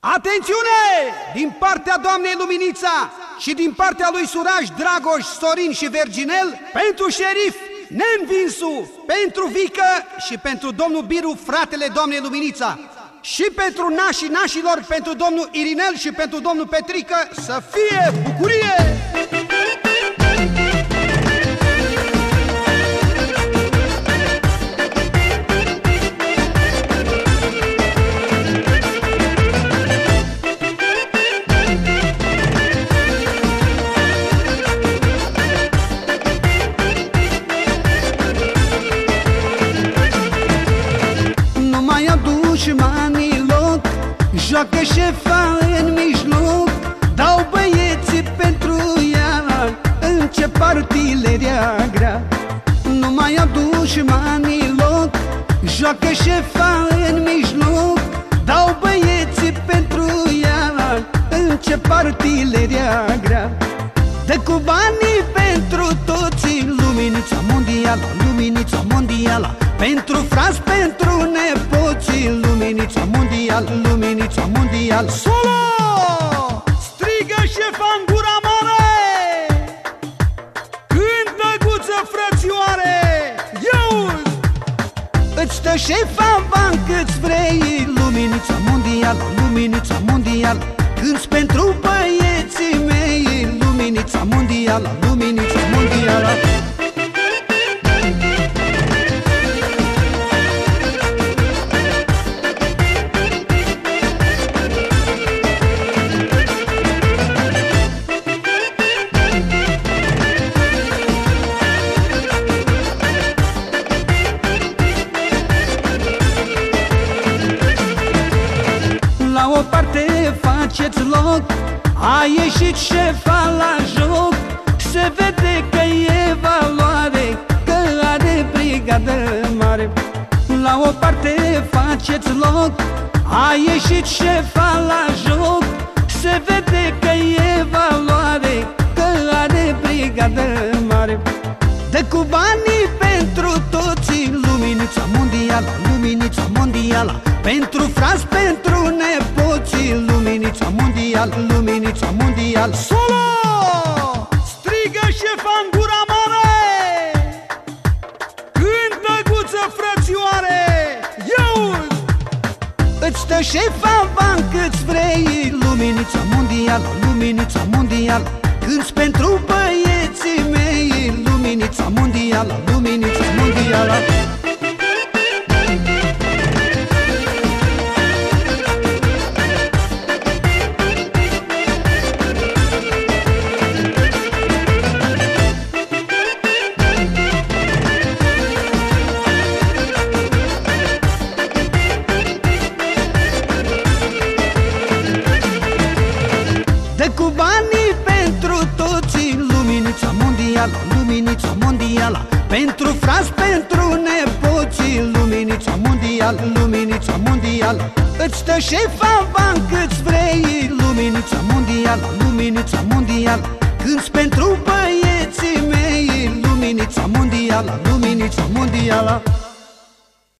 Atențiune! Din partea doamnei Luminița și din partea lui Suraj, Dragoș, Sorin și Verginel, pentru șerif, Nenvinsu, pentru Vică și pentru domnul Biru, fratele doamnei Luminița. Și pentru nașii nașilor, pentru domnul Irinel și pentru domnul Petrică, să fie bucurie! Dușmanii loc Joacă șefa în mijloc Dau băieții pentru ea Încep partileria grea. Nu mai au dușmanii loc Joacă șefa în mijloc Dau băieții pentru ea Încep partileria grea. Dă cu banii pentru toți Luminița mondială, luminița mondială Pentru frați, pentru nepoții mondial Solo! Strigă șefa în gura mare Cântă guță frățioare Eu! Îți stă șefa în banc, îți vrei Luminița mondial, luminița mondial Când pentru băieții mei Luminița mondială, luminița La o parte faceți loc. A ieșit șefa la joc. Se vede că e valoare Că are brigadă mare. La o parte faceți loc. A ieșit șefa la joc. Se vede că e valoare Luminița mondială, luminița mondială. Pentru frați, pentru nepoții Luminița mondială, luminița mondială. Solo! Strigă șefa în gura mare! Cântă guță frățioare Eu! Îți stă șefa în banc, îți vrei Luminița mondială, luminița mondială. Cânti pentru băieții mei Luminița mondială, luminița mondială mondială, luminița mondială Pentru frați, pentru nepoții Luminița mondială, luminița mondială. Îți stă șefa în banc, îți vrei Luminița mondială, luminița mondială. Cânti pentru băieții mei Luminița mondială, luminița mondială